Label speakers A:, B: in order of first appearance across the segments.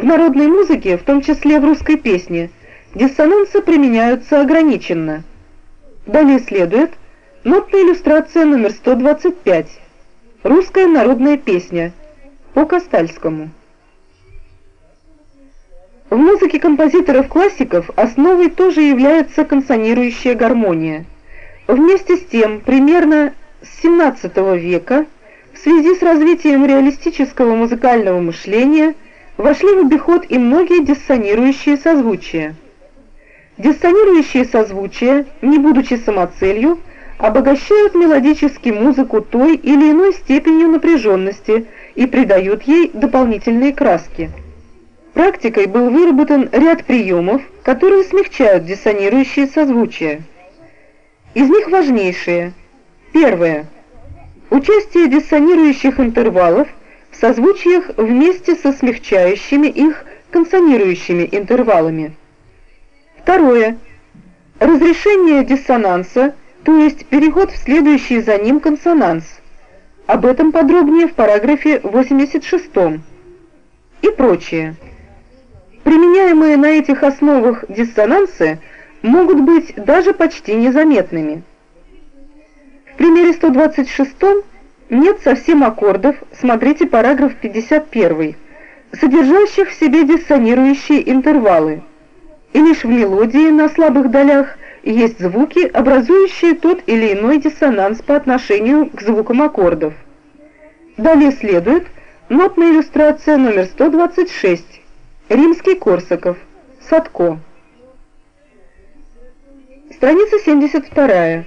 A: В народной музыке, в том числе в русской песне, диссонансы применяются ограниченно. Далее следует нотная иллюстрация номер 125. Русская народная песня по Костальскому. В музыке композиторов-классиков основой тоже является консонирующая гармония. Вместе с тем, примерно с XVII века, в связи с развитием реалистического музыкального мышления, вошли в обиход и многие диссонирующие созвучия. Диссонирующие созвучия, не будучи самоцелью, обогащают мелодически музыку той или иной степенью напряженности и придают ей дополнительные краски. Практикой был выработан ряд приемов, которые смягчают диссонирующие созвучия. Из них важнейшие. Первое. Участие диссонирующих интервалов созвучиях вместе со смягчающими их консонирующими интервалами. Второе. Разрешение диссонанса, то есть переход в следующий за ним консонанс. Об этом подробнее в параграфе 86 и прочее. Применяемые на этих основах диссонансы могут быть даже почти незаметными. В примере 126 нет совсем аккордов, смотрите параграф 51, содержащих в себе диссонирующие интервалы. И лишь в мелодии на слабых долях есть звуки, образующие тот или иной диссонанс по отношению к звукам аккордов. Далее следует нотная иллюстрация номер 126 Римский Корсаков. Садко. Страница 72.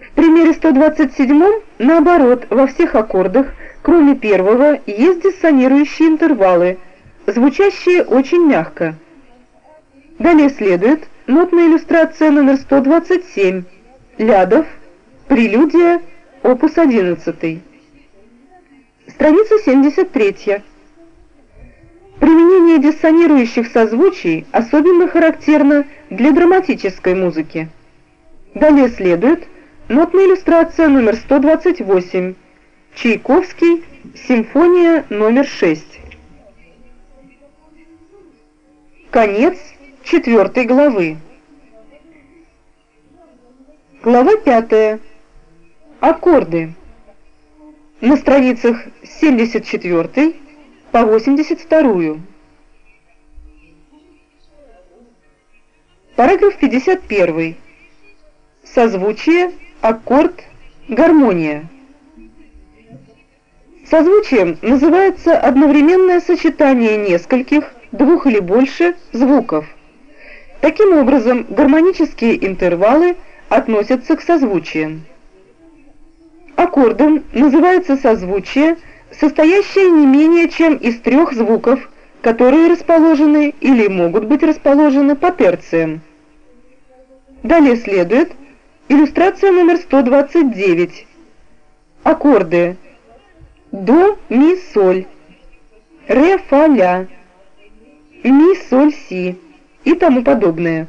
A: В примере 127 наоборот, во всех аккордах, кроме первого, есть диссонирующие интервалы, звучащие очень мягко. Далее следует нотная иллюстрация номер 127. Лядов. Прелюдия. Опус 11. Страница 73. Применение диссонирующих созвучий особенно характерно для драматической музыки. Далее следует нотная иллюстрация номер 128, Чайковский, симфония номер 6. Конец четвертой главы. Глава пятая. Аккорды. На страницах 74 по 82. Параграф 51. Созвучие, аккорд, гармония. Созвучием называется одновременное сочетание нескольких, двух или больше звуков. Таким образом, гармонические интервалы относятся к созвучиям. Аккордом называется созвучие – состоящее не менее чем из трех звуков, которые расположены или могут быть расположены по терциям. Далее следует иллюстрация номер 129. Аккорды до, ми, соль, ре, фа, ля, ми, соль, си и тому подобное.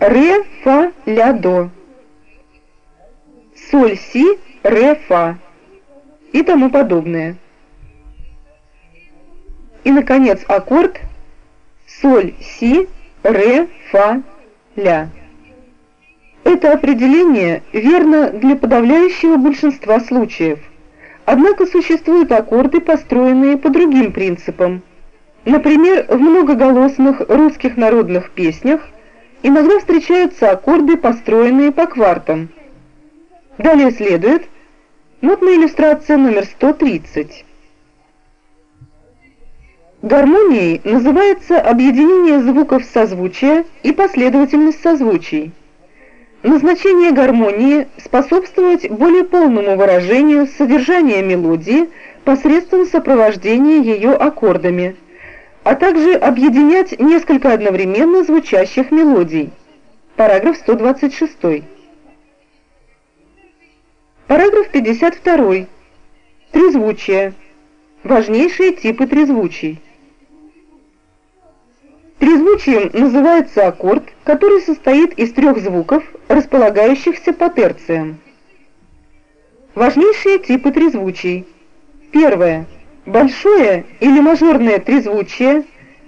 A: Ре, фа, ля, до. Соль, си, ре, фа и тому подобное. И, наконец, аккорд соль, си, ре, фа, ля. Это определение верно для подавляющего большинства случаев. Однако существуют аккорды, построенные по другим принципам. Например, в многоголосных русских народных песнях иногда встречаются аккорды, построенные по квартам. Далее следует – Нотная иллюстрация номер 130. Гармонией называется объединение звуков созвучия и последовательность созвучий. Назначение гармонии – способствовать более полному выражению содержания мелодии посредством сопровождения ее аккордами, а также объединять несколько одновременно звучащих мелодий. Параграф 126. Параграф 52. Трезвучие. Важнейшие типы трезвучий. Трезвучием называется аккорд, который состоит из трех звуков, располагающихся по терциям. Важнейшие типы трезвучий. Первое. Большое или мажорное трезвучие –